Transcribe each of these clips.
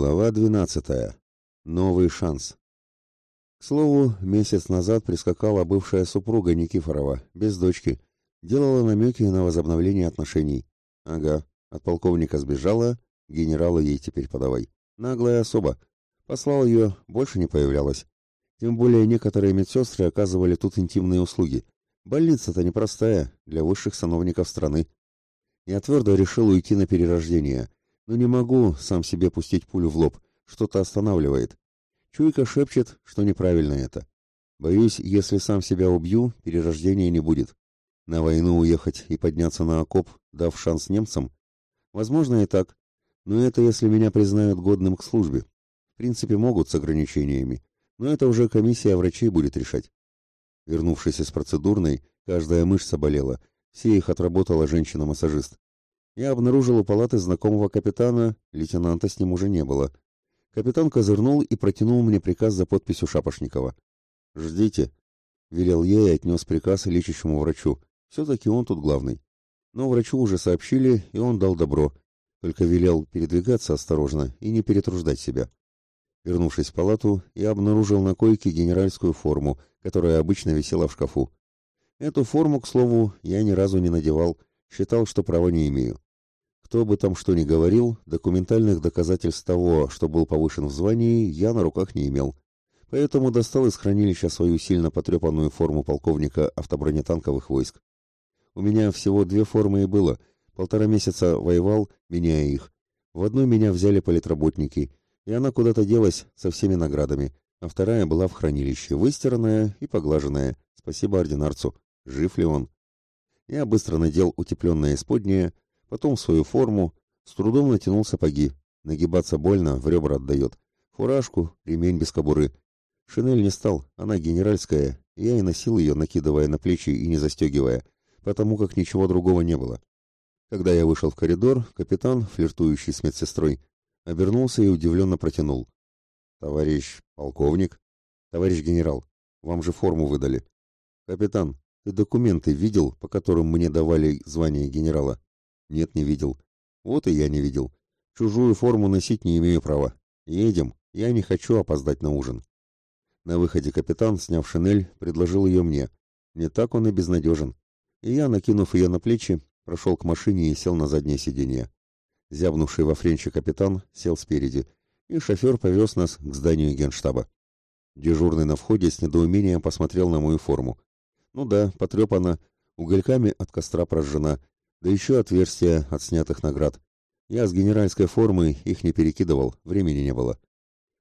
Глава 12. Новый шанс. К слову, месяц назад прискакала бывшая супруга Никифорова, без дочки, делала намеки на возобновление отношений. Ага, от полковника сбежала, генерала ей теперь подавай. Наглая особа. Послал ее, больше не появлялась. Тем более некоторые медсестры оказывали тут интимные услуги. Больница-то непростая, для высших сановников страны. Я твердо решил уйти на перерождение — но не могу сам себе пустить пулю в лоб. Что-то останавливает. Чуйка шепчет, что неправильно это. Боюсь, если сам себя убью, перерождения не будет. На войну уехать и подняться на окоп, дав шанс немцам? Возможно и так. Но это если меня признают годным к службе. В принципе, могут с ограничениями. Но это уже комиссия врачей будет решать. Вернувшись из процедурной, каждая мышца болела. Все их отработала женщина-массажист я обнаружил у палаты знакомого капитана, лейтенанта с ним уже не было. Капитан козырнул и протянул мне приказ за подписью Шапошникова. «Ждите», — велел я и отнес приказ лечащему врачу. Все-таки он тут главный. Но врачу уже сообщили, и он дал добро. Только велел передвигаться осторожно и не перетруждать себя. Вернувшись в палату, я обнаружил на койке генеральскую форму, которая обычно висела в шкафу. Эту форму, к слову, я ни разу не надевал, считал, что права не имею. Кто бы там что ни говорил, документальных доказательств того, что был повышен в звании, я на руках не имел. Поэтому достал из хранилища свою сильно потрепанную форму полковника автобронетанковых войск. У меня всего две формы и было. Полтора месяца воевал, меняя их. В одной меня взяли политработники, и она куда-то делась со всеми наградами, а вторая была в хранилище, выстиранная и поглаженная. Спасибо ординарцу. Жив ли он? Я быстро надел утепленное исподнее, потом свою форму, с трудом натянул сапоги. Нагибаться больно, в ребра отдает. Фуражку, ремень без кобуры. Шинель не стал, она генеральская, я и носил ее, накидывая на плечи и не застегивая, потому как ничего другого не было. Когда я вышел в коридор, капитан, флиртующий с медсестрой, обернулся и удивленно протянул. «Товарищ полковник? Товарищ генерал, вам же форму выдали». «Капитан, ты документы видел, по которым мне давали звание генерала?» Нет, не видел. Вот и я не видел. Чужую форму носить не имею права. Едем. Я не хочу опоздать на ужин. На выходе капитан, сняв шинель, предложил ее мне. Не так он и безнадежен. И я, накинув ее на плечи, прошел к машине и сел на заднее сиденье. Зябнувший во френче капитан сел спереди, и шофер повез нас к зданию генштаба. Дежурный на входе с недоумением посмотрел на мою форму. Ну да, потрепана, угольками от костра прожжена, да еще отверстия от снятых наград. Я с генеральской формой их не перекидывал, времени не было.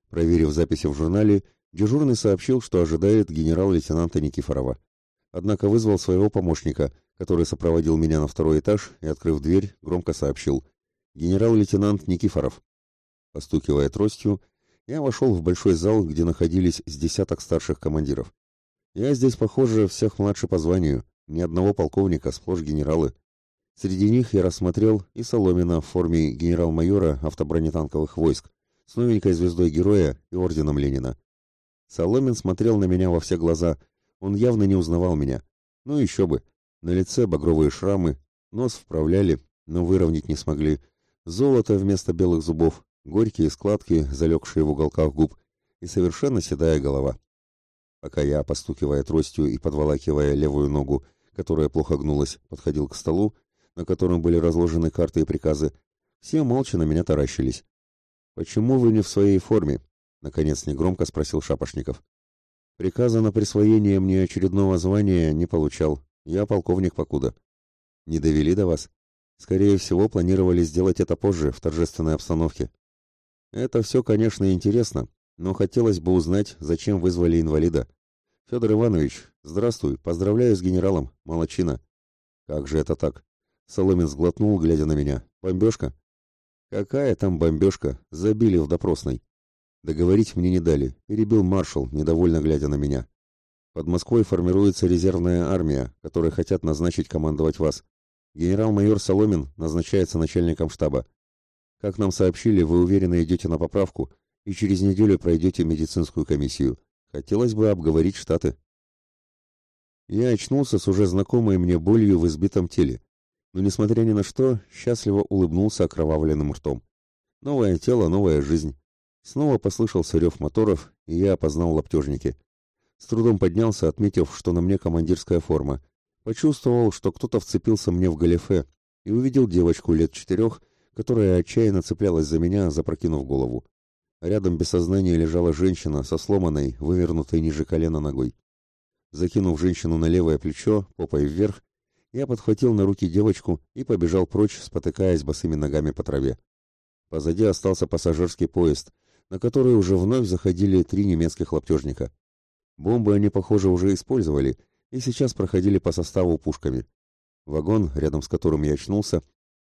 Проверив записи в журнале, дежурный сообщил, что ожидает генерал-лейтенанта Никифорова. Однако вызвал своего помощника, который сопроводил меня на второй этаж и, открыв дверь, громко сообщил «Генерал-лейтенант Никифоров». Постукивая тростью, я вошел в большой зал, где находились с десяток старших командиров. Я здесь, похоже, всех младше по званию, ни одного полковника, сплошь генералы. Среди них я рассмотрел и Соломина в форме генерал-майора автобронетанковых войск с новенькой звездой героя и орденом Ленина. Соломин смотрел на меня во все глаза, он явно не узнавал меня. Ну еще бы, на лице багровые шрамы, нос вправляли, но выровнять не смогли. Золото вместо белых зубов, горькие складки, залегшие в уголках губ, и совершенно седая голова. Пока я, постукивая тростью и подволакивая левую ногу, которая плохо гнулась, подходил к столу, на котором были разложены карты и приказы, все молча на меня таращились. «Почему вы не в своей форме?» — наконец негромко спросил Шапошников. «Приказа на присвоение мне очередного звания не получал. Я полковник покуда». «Не довели до вас?» «Скорее всего, планировали сделать это позже, в торжественной обстановке». «Это все, конечно, интересно, но хотелось бы узнать, зачем вызвали инвалида». «Федор Иванович, здравствуй, поздравляю с генералом, молодчина». «Как же это так? Соломин сглотнул, глядя на меня. «Бомбежка?» «Какая там бомбежка? Забили в допросной». Договорить мне не дали. Перебил маршал, недовольно глядя на меня. Под Москвой формируется резервная армия, которой хотят назначить командовать вас. Генерал-майор Соломин назначается начальником штаба. Как нам сообщили, вы уверенно идете на поправку и через неделю пройдете медицинскую комиссию. Хотелось бы обговорить штаты. Я очнулся с уже знакомой мне болью в избитом теле но, несмотря ни на что, счастливо улыбнулся окровавленным ртом. Новое тело, новая жизнь. Снова послышался рев моторов, и я опознал лаптежники. С трудом поднялся, отметив, что на мне командирская форма. Почувствовал, что кто-то вцепился мне в галифе, и увидел девочку лет четырех, которая отчаянно цеплялась за меня, запрокинув голову. Рядом без сознания лежала женщина со сломанной, вывернутой ниже колена ногой. Закинув женщину на левое плечо, попой вверх, я подхватил на руки девочку и побежал прочь, спотыкаясь босыми ногами по траве. Позади остался пассажирский поезд, на который уже вновь заходили три немецких лаптежника. Бомбы они, похоже, уже использовали и сейчас проходили по составу пушками. Вагон, рядом с которым я очнулся,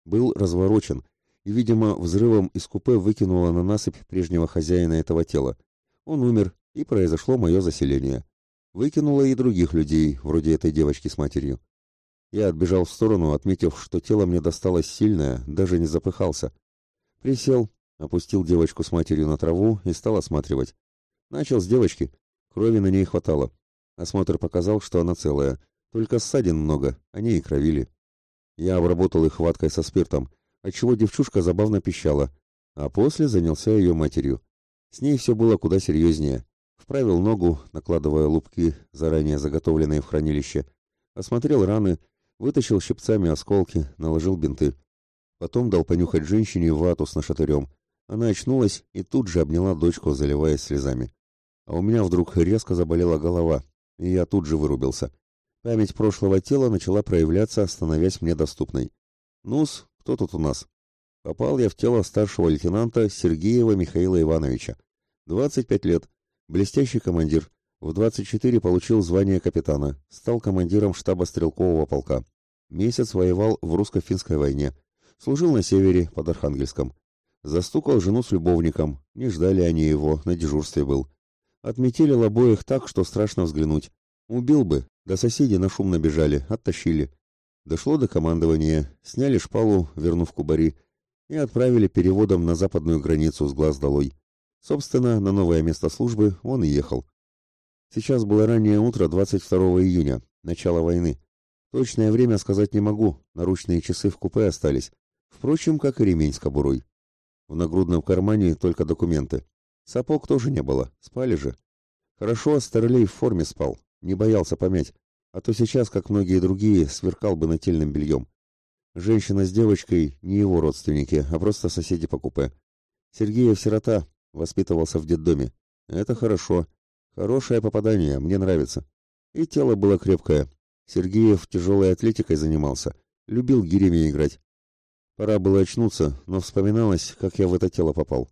был разворочен, и, видимо, взрывом из купе выкинуло на насыпь прежнего хозяина этого тела. Он умер, и произошло мое заселение. Выкинуло и других людей, вроде этой девочки с матерью. Я отбежал в сторону, отметив, что тело мне досталось сильное, даже не запыхался. Присел, опустил девочку с матерью на траву и стал осматривать. Начал с девочки. Крови на ней хватало. Осмотр показал, что она целая. Только ссадин много, они и кровили. Я обработал их хваткой со спиртом, отчего девчушка забавно пищала, а после занялся ее матерью. С ней все было куда серьезнее. Вправил ногу, накладывая лупки, заранее заготовленные в хранилище. Осмотрел раны, Вытащил щипцами осколки, наложил бинты. Потом дал понюхать женщине вату с нашатырем. Она очнулась и тут же обняла дочку, заливаясь слезами. А у меня вдруг резко заболела голова, и я тут же вырубился. Память прошлого тела начала проявляться, становясь мне доступной. Нус, кто тут у нас? Попал я в тело старшего лейтенанта Сергеева Михаила Ивановича. 25 лет. Блестящий командир. В 24 получил звание капитана, стал командиром штаба стрелкового полка. Месяц воевал в русско-финской войне. Служил на севере, под Архангельском. Застукал жену с любовником. Не ждали они его, на дежурстве был. Отметили обоих так, что страшно взглянуть. Убил бы, да соседи на шум набежали, оттащили. Дошло до командования, сняли шпалу, вернув кубари, и отправили переводом на западную границу с глаз долой. Собственно, на новое место службы он и ехал. Сейчас было раннее утро 22 июня, начало войны. Точное время сказать не могу, наручные часы в купе остались. Впрочем, как и ремень с кобурой. В нагрудном кармане только документы. Сапог тоже не было, спали же. Хорошо, Старлей в форме спал, не боялся помять, а то сейчас, как многие другие, сверкал бы нательным бельем. Женщина с девочкой не его родственники, а просто соседи по купе. Сергеев сирота, воспитывался в детдоме. Это хорошо. Хорошее попадание, мне нравится. И тело было крепкое. Сергеев тяжелой атлетикой занимался, любил гирями играть. Пора было очнуться, но вспоминалось, как я в это тело попал.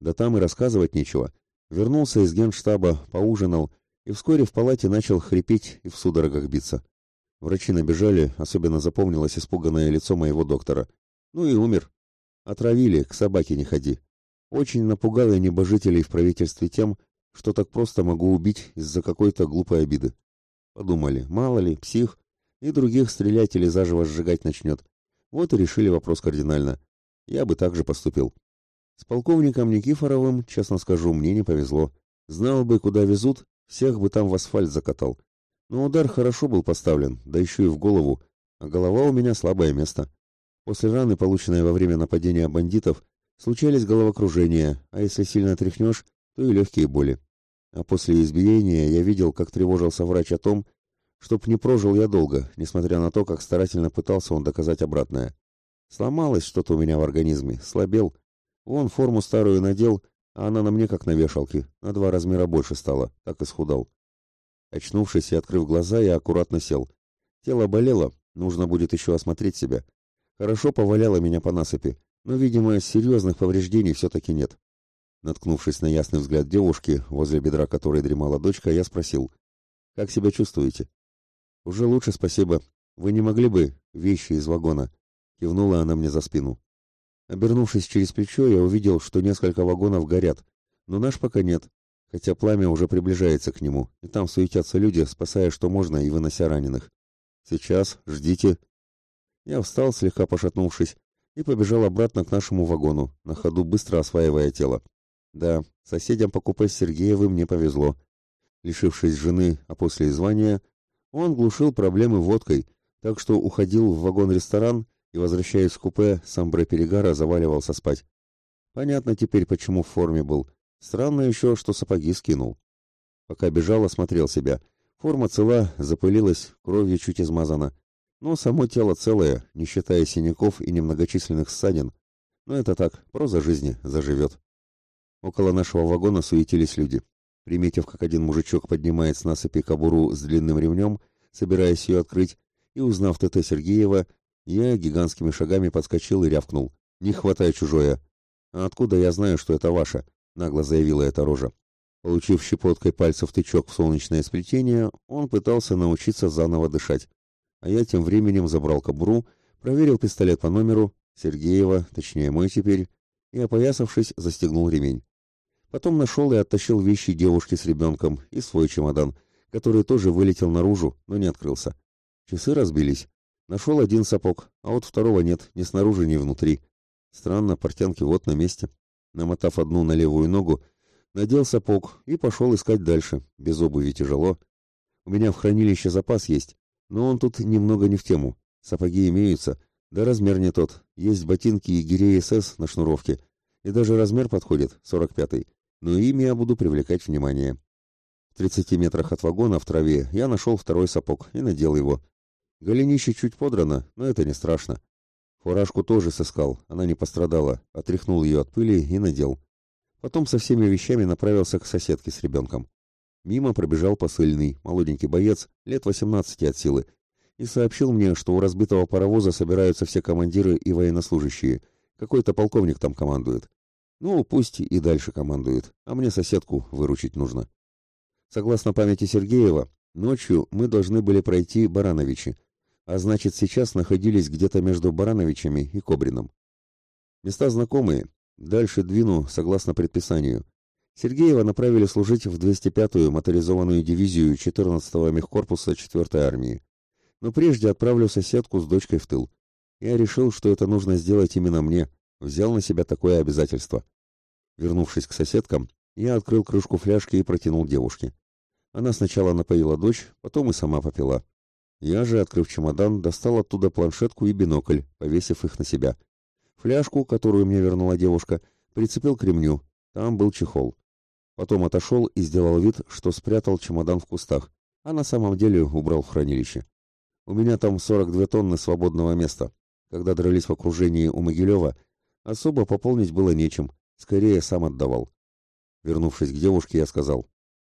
Да там и рассказывать нечего. Вернулся из генштаба, поужинал, и вскоре в палате начал хрипеть и в судорогах биться. Врачи набежали, особенно запомнилось испуганное лицо моего доктора. Ну и умер. Отравили, к собаке не ходи. Очень напугал я небожителей в правительстве тем, что так просто могу убить из-за какой-то глупой обиды. Подумали, мало ли, псих, и других стрелять или заживо сжигать начнет. Вот и решили вопрос кардинально. Я бы так же поступил. С полковником Никифоровым, честно скажу, мне не повезло. Знал бы, куда везут, всех бы там в асфальт закатал. Но удар хорошо был поставлен, да еще и в голову, а голова у меня слабое место. После раны, полученной во время нападения бандитов, случались головокружения, а если сильно тряхнешь, то и легкие боли. А после избиения я видел, как тревожился врач о том, чтоб не прожил я долго, несмотря на то, как старательно пытался он доказать обратное. Сломалось что-то у меня в организме, слабел. Вон форму старую надел, а она на мне как на вешалке, на два размера больше стала, так и схудал. Очнувшись и открыв глаза, я аккуратно сел. Тело болело, нужно будет еще осмотреть себя. Хорошо поваляло меня по насыпи, но, видимо, серьезных повреждений все-таки нет. Наткнувшись на ясный взгляд девушки, возле бедра которой дремала дочка, я спросил, «Как себя чувствуете?» «Уже лучше, спасибо. Вы не могли бы вещи из вагона?» Кивнула она мне за спину. Обернувшись через плечо, я увидел, что несколько вагонов горят, но наш пока нет, хотя пламя уже приближается к нему, и там суетятся люди, спасая что можно и вынося раненых. «Сейчас, ждите». Я встал, слегка пошатнувшись, и побежал обратно к нашему вагону, на ходу быстро осваивая тело. Да, соседям по купе с Сергеевым не повезло. Лишившись жены, а после и звания, он глушил проблемы водкой, так что уходил в вагон-ресторан и, возвращаясь в купе, сам Перегара заваливался спать. Понятно теперь, почему в форме был. Странно еще, что сапоги скинул. Пока бежал, осмотрел себя. Форма цела, запылилась, кровью чуть измазана. Но само тело целое, не считая синяков и немногочисленных ссадин. Но это так, проза жизни, заживет. Около нашего вагона суетились люди. Приметив, как один мужичок поднимает с насыпи кобуру с длинным ремнем, собираясь ее открыть, и узнав ТТ Сергеева, я гигантскими шагами подскочил и рявкнул. «Не хватай чужое!» «А откуда я знаю, что это ваше?» — нагло заявила эта рожа. Получив щепоткой пальцев тычок в солнечное сплетение, он пытался научиться заново дышать. А я тем временем забрал кобуру, проверил пистолет по номеру, Сергеева, точнее мой теперь, и, опоясавшись, застегнул ремень. Потом нашел и оттащил вещи девушки с ребенком и свой чемодан, который тоже вылетел наружу, но не открылся. Часы разбились. Нашел один сапог, а вот второго нет, ни снаружи, ни внутри. Странно, портянки вот на месте. Намотав одну на левую ногу, надел сапог и пошел искать дальше. Без обуви тяжело. У меня в хранилище запас есть, но он тут немного не в тему. Сапоги имеются, да размер не тот. Есть ботинки и гирей СС на шнуровке. И даже размер подходит, 45-й. Но ими я буду привлекать внимание. В 30 метрах от вагона в траве я нашел второй сапог и надел его. Голенище чуть подрано, но это не страшно. Фуражку тоже сыскал, она не пострадала, отряхнул ее от пыли и надел. Потом со всеми вещами направился к соседке с ребенком. Мимо пробежал посыльный, молоденький боец, лет 18 от силы, и сообщил мне, что у разбитого паровоза собираются все командиры и военнослужащие. Какой-то полковник там командует. Ну, пусть и дальше командует, а мне соседку выручить нужно. Согласно памяти Сергеева, ночью мы должны были пройти Барановичи, а значит сейчас находились где-то между Барановичами и Кобрином. Места знакомые, дальше двину согласно предписанию. Сергеева направили служить в 205-ю моторизованную дивизию 14-го мехкорпуса 4-й армии. Но прежде отправлю соседку с дочкой в тыл. Я решил, что это нужно сделать именно мне, взял на себя такое обязательство. Вернувшись к соседкам, я открыл крышку фляжки и протянул девушке. Она сначала напоила дочь, потом и сама попила. Я же, открыв чемодан, достал оттуда планшетку и бинокль, повесив их на себя. Фляжку, которую мне вернула девушка, прицепил к ремню. Там был чехол. Потом отошел и сделал вид, что спрятал чемодан в кустах, а на самом деле убрал в хранилище. У меня там 42 тонны свободного места. Когда дрались в окружении у Могилева, особо пополнить было нечем, скорее сам отдавал. Вернувшись к девушке, я сказал,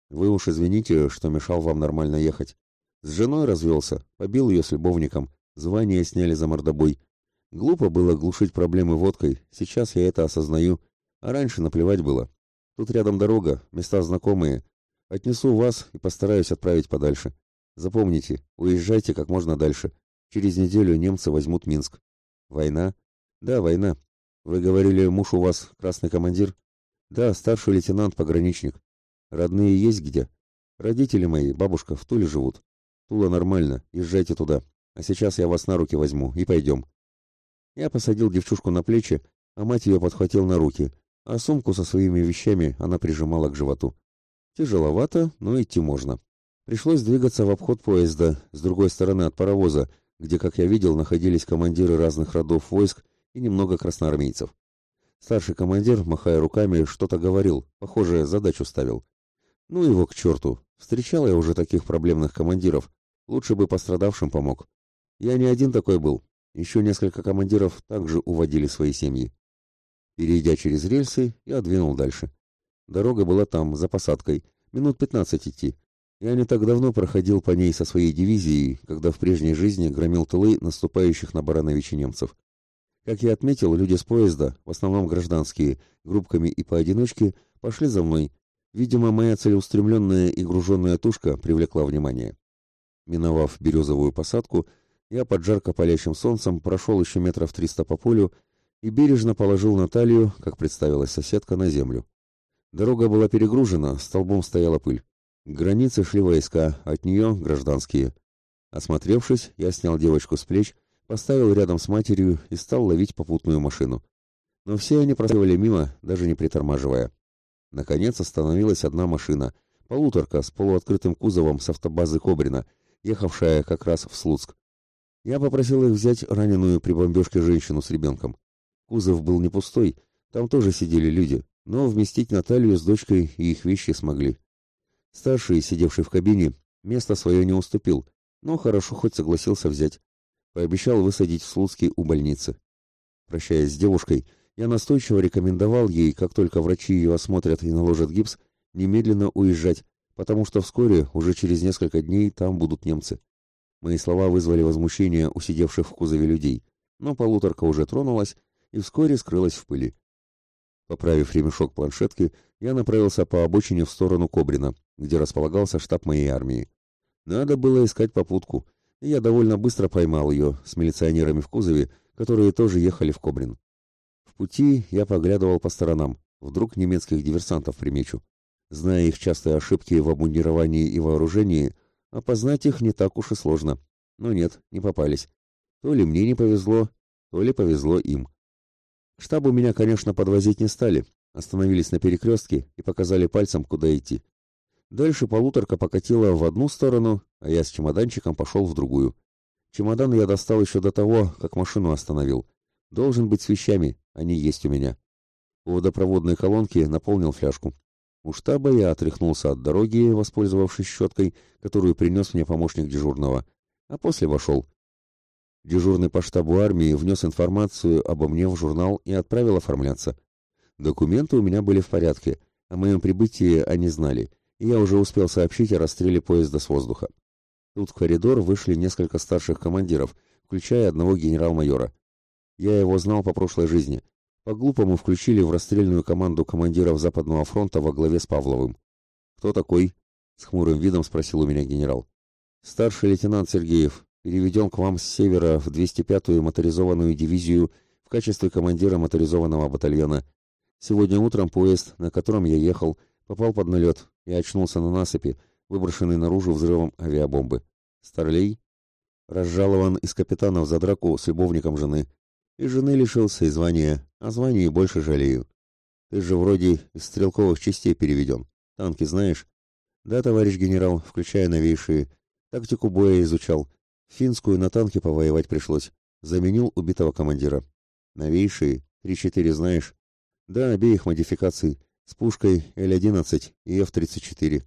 «Вы уж извините, что мешал вам нормально ехать. С женой развелся, побил ее с любовником, звание сняли за мордобой. Глупо было глушить проблемы водкой, сейчас я это осознаю, а раньше наплевать было. Тут рядом дорога, места знакомые. Отнесу вас и постараюсь отправить подальше. Запомните, уезжайте как можно дальше. Через неделю немцы возьмут Минск. Война? Да, война. Вы говорили, муж у вас красный командир? Да, старший лейтенант-пограничник. Родные есть где? Родители мои, бабушка, в Туле живут. Тула нормально, езжайте туда. А сейчас я вас на руки возьму и пойдем. Я посадил девчушку на плечи, а мать ее подхватил на руки, а сумку со своими вещами она прижимала к животу. Тяжеловато, но идти можно. Пришлось двигаться в обход поезда, с другой стороны от паровоза, где, как я видел, находились командиры разных родов войск и немного красноармейцев. Старший командир, махая руками, что-то говорил, похоже, задачу ставил. Ну его к черту, встречал я уже таких проблемных командиров, Лучше бы пострадавшим помог. Я не один такой был. Еще несколько командиров также уводили свои семьи. Перейдя через рельсы, я двинул дальше. Дорога была там, за посадкой, минут пятнадцать идти. Я не так давно проходил по ней со своей дивизией, когда в прежней жизни громил тылы наступающих на Барановичи немцев. Как я отметил, люди с поезда, в основном гражданские, группками и поодиночке, пошли за мной. Видимо, моя целеустремленная и груженная тушка привлекла внимание. Миновав березовую посадку, я под жарко палящим солнцем прошел еще метров триста по полю и бережно положил Наталью, как представилась соседка, на землю. Дорога была перегружена, столбом стояла пыль. К границе шли войска, от нее гражданские. Осмотревшись, я снял девочку с плеч, поставил рядом с матерью и стал ловить попутную машину. Но все они проследовали мимо, даже не притормаживая. Наконец остановилась одна машина, полуторка с полуоткрытым кузовом с автобазы Кобрина, ехавшая как раз в Слуцк. Я попросил их взять раненую при бомбежке женщину с ребенком. Кузов был не пустой, там тоже сидели люди, но вместить Наталью с дочкой и их вещи смогли. Старший, сидевший в кабине, место свое не уступил, но хорошо хоть согласился взять. Пообещал высадить в Слуцке у больницы. Прощаясь с девушкой, я настойчиво рекомендовал ей, как только врачи ее осмотрят и наложат гипс, немедленно уезжать, потому что вскоре, уже через несколько дней, там будут немцы. Мои слова вызвали возмущение у сидевших в кузове людей, но полуторка уже тронулась и вскоре скрылась в пыли. Поправив ремешок планшетки, я направился по обочине в сторону Кобрина, где располагался штаб моей армии. Надо было искать попутку, и я довольно быстро поймал ее с милиционерами в кузове, которые тоже ехали в Кобрин. В пути я поглядывал по сторонам, вдруг немецких диверсантов примечу. Зная их частые ошибки в обмундировании и вооружении, опознать их не так уж и сложно. Но нет, не попались. То ли мне не повезло, то ли повезло им. К штабу меня, конечно, подвозить не стали, остановились на перекрестке и показали пальцем, куда идти. Дальше полуторка покатила в одну сторону, а я с чемоданчиком пошел в другую. Чемодан я достал еще до того, как машину остановил. Должен быть с вещами, они есть у меня. У водопроводной колонки наполнил фляжку. У штаба я отряхнулся от дороги, воспользовавшись щеткой, которую принес мне помощник дежурного, а после вошел. Дежурный по штабу армии внес информацию обо мне в журнал и отправил оформляться. Документы у меня были в порядке, о моем прибытии они знали, и я уже успел сообщить о расстреле поезда с воздуха. Тут в коридор вышли несколько старших командиров, включая одного генерал-майора. Я его знал по прошлой жизни. По-глупому включили в расстрельную команду командиров Западного фронта во главе с Павловым. «Кто такой?» — с хмурым видом спросил у меня генерал. «Старший лейтенант Сергеев, переведен к вам с севера в 205-ю моторизованную дивизию в качестве командира моторизованного батальона. Сегодня утром поезд, на котором я ехал, попал под налет и очнулся на насыпи, выброшенный наружу взрывом авиабомбы. Старлей разжалован из капитанов за драку с любовником жены. И жены лишился и звания, а звании больше жалею. Ты же вроде из стрелковых частей переведен. Танки знаешь? Да, товарищ генерал, включая новейшие. Тактику боя изучал. Финскую на танке повоевать пришлось. Заменил убитого командира. Новейшие, 3-4 знаешь? Да, обеих модификаций. С пушкой Л-11 и Ф-34.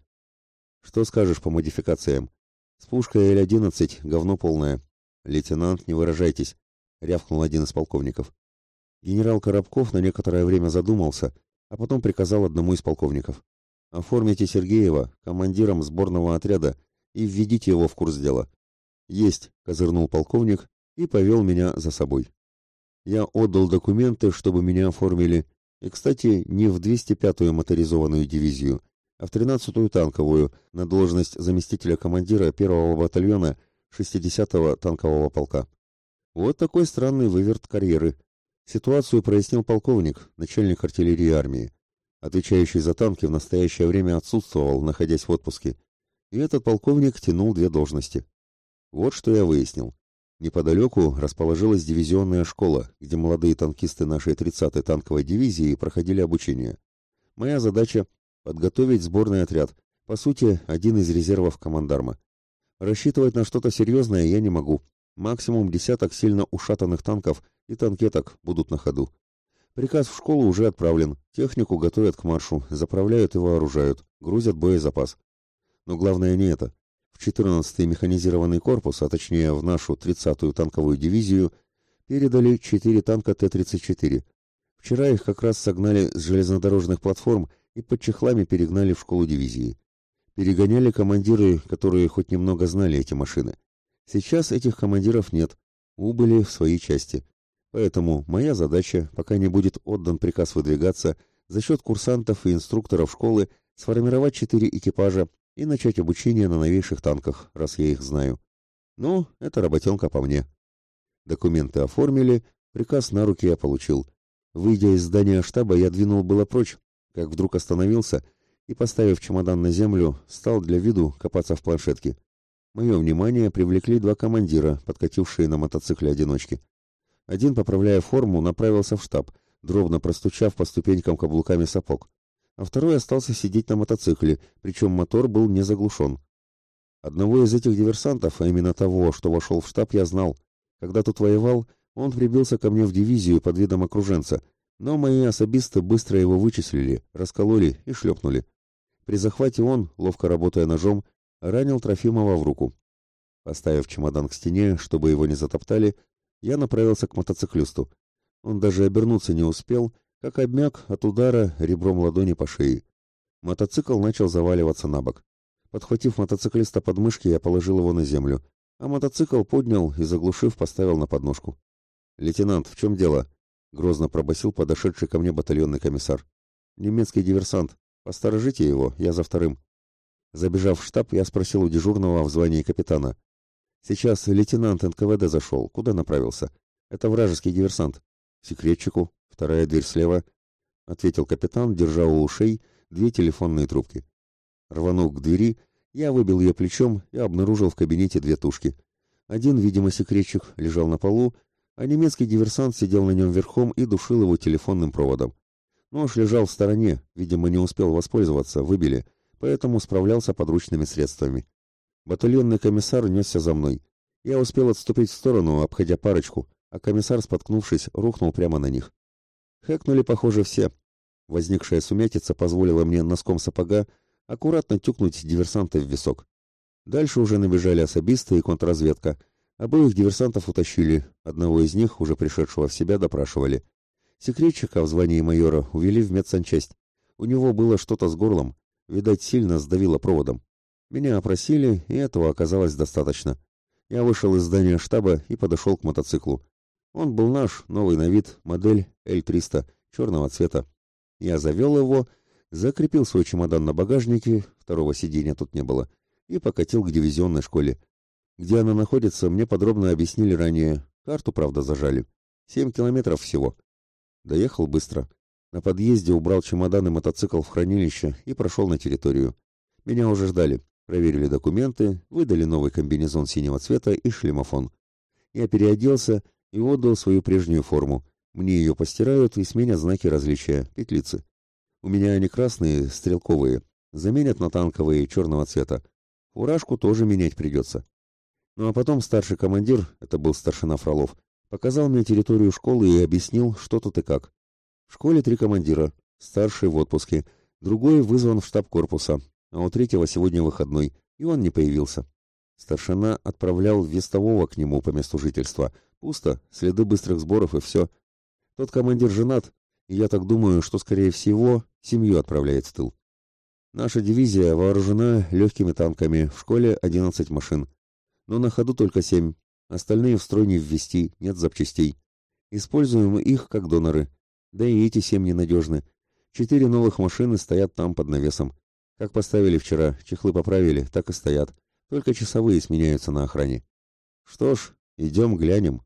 Что скажешь по модификациям? С пушкой Л-11 говно полное. Лейтенант, не выражайтесь, рявкнул один из полковников. Генерал Коробков на некоторое время задумался, а потом приказал одному из полковников. «Оформите Сергеева командиром сборного отряда и введите его в курс дела. «Есть», — козырнул полковник и повел меня за собой. Я отдал документы, чтобы меня оформили, и, кстати, не в 205-ю моторизованную дивизию, а в 13-ю танковую на должность заместителя командира первого батальона 60-го танкового полка. Вот такой странный выверт карьеры. Ситуацию прояснил полковник, начальник артиллерии армии. Отвечающий за танки в настоящее время отсутствовал, находясь в отпуске. И этот полковник тянул две должности. Вот что я выяснил. Неподалеку расположилась дивизионная школа, где молодые танкисты нашей 30-й танковой дивизии проходили обучение. Моя задача – подготовить сборный отряд, по сути, один из резервов командарма. Рассчитывать на что-то серьезное я не могу. Максимум десяток сильно ушатанных танков и танкеток будут на ходу. Приказ в школу уже отправлен, технику готовят к маршу, заправляют и вооружают, грузят боезапас. Но главное не это. 14-й механизированный корпус, а точнее в нашу 30-ю танковую дивизию, передали 4 танка Т-34. Вчера их как раз согнали с железнодорожных платформ и под чехлами перегнали в школу дивизии. Перегоняли командиры, которые хоть немного знали эти машины. Сейчас этих командиров нет, убыли в своей части. Поэтому моя задача, пока не будет отдан приказ выдвигаться, за счет курсантов и инструкторов школы сформировать четыре экипажа и начать обучение на новейших танках, раз я их знаю. Ну, это работенка по мне. Документы оформили, приказ на руки я получил. Выйдя из здания штаба, я двинул было прочь, как вдруг остановился и, поставив чемодан на землю, стал для виду копаться в планшетке. Мое внимание привлекли два командира, подкатившие на мотоцикле одиночки. Один, поправляя форму, направился в штаб, дробно простучав по ступенькам каблуками сапог а второй остался сидеть на мотоцикле, причем мотор был не заглушен. Одного из этих диверсантов, а именно того, что вошел в штаб, я знал. Когда тут воевал, он прибился ко мне в дивизию под видом окруженца, Но мои особисты быстро его вычислили, раскололи и шлепнули. При захвате он, ловко работая ножом, ранил Трофимова в руку. Поставив чемодан к стене, чтобы его не затоптали, я направился к мотоциклисту. Он даже обернуться не успел, как обмяк от удара ребром ладони по шее. Мотоцикл начал заваливаться на бок. Подхватив мотоциклиста под мышки, я положил его на землю, а мотоцикл поднял и, заглушив, поставил на подножку. «Лейтенант, в чем дело?» — грозно пробасил подошедший ко мне батальонный комиссар. «Немецкий диверсант. Посторожите его, я за вторым». Забежав в штаб, я спросил у дежурного в звании капитана. «Сейчас лейтенант НКВД зашел. Куда направился?» «Это вражеский диверсант». «Секретчику. Вторая дверь слева», — ответил капитан, держа у ушей две телефонные трубки. Рванув к двери, я выбил ее плечом и обнаружил в кабинете две тушки. Один, видимо, секретчик, лежал на полу, а немецкий диверсант сидел на нем верхом и душил его телефонным проводом. Нож лежал в стороне, видимо, не успел воспользоваться, выбили, поэтому справлялся подручными средствами. Батальонный комиссар несся за мной. Я успел отступить в сторону, обходя парочку, а комиссар, споткнувшись, рухнул прямо на них. Хэкнули, похоже, все. Возникшая сумятица позволила мне носком сапога аккуратно тюкнуть диверсанта в висок. Дальше уже набежали особисты и контрразведка. Обоих диверсантов утащили, одного из них, уже пришедшего в себя, допрашивали. Секретчика в звании майора увели в медсанчасть. У него было что-то с горлом, видать, сильно сдавило проводом. Меня опросили, и этого оказалось достаточно. Я вышел из здания штаба и подошел к мотоциклу. Он был наш, новый на вид, модель L300, черного цвета. Я завел его закрепил свой чемодан на багажнике, второго сиденья тут не было, и покатил к дивизионной школе. Где она находится, мне подробно объяснили ранее. Карту, правда, зажали. Семь километров всего. Доехал быстро. На подъезде убрал чемодан и мотоцикл в хранилище и прошел на территорию. Меня уже ждали. Проверили документы, выдали новый комбинезон синего цвета и шлемофон. Я переоделся и отдал свою прежнюю форму. Мне ее постирают и сменят знаки различия, петлицы. У меня они красные, стрелковые. Заменят на танковые черного цвета. Фуражку тоже менять придется. Ну а потом старший командир, это был старшина Фролов, показал мне территорию школы и объяснил, что тут и как. В школе три командира, старший в отпуске, другой вызван в штаб корпуса, а у третьего сегодня выходной, и он не появился. Старшина отправлял вестового к нему по месту жительства. Пусто, следы быстрых сборов и все. Тот командир женат, и я так думаю, что, скорее всего, семью отправляет в тыл. Наша дивизия вооружена легкими танками, в школе 11 машин. Но на ходу только 7, остальные в строй не ввести, нет запчастей. Используем их как доноры. Да и эти 7 ненадежны. Четыре новых машины стоят там под навесом. Как поставили вчера, чехлы поправили, так и стоят. Только часовые сменяются на охране. Что ж, идем глянем.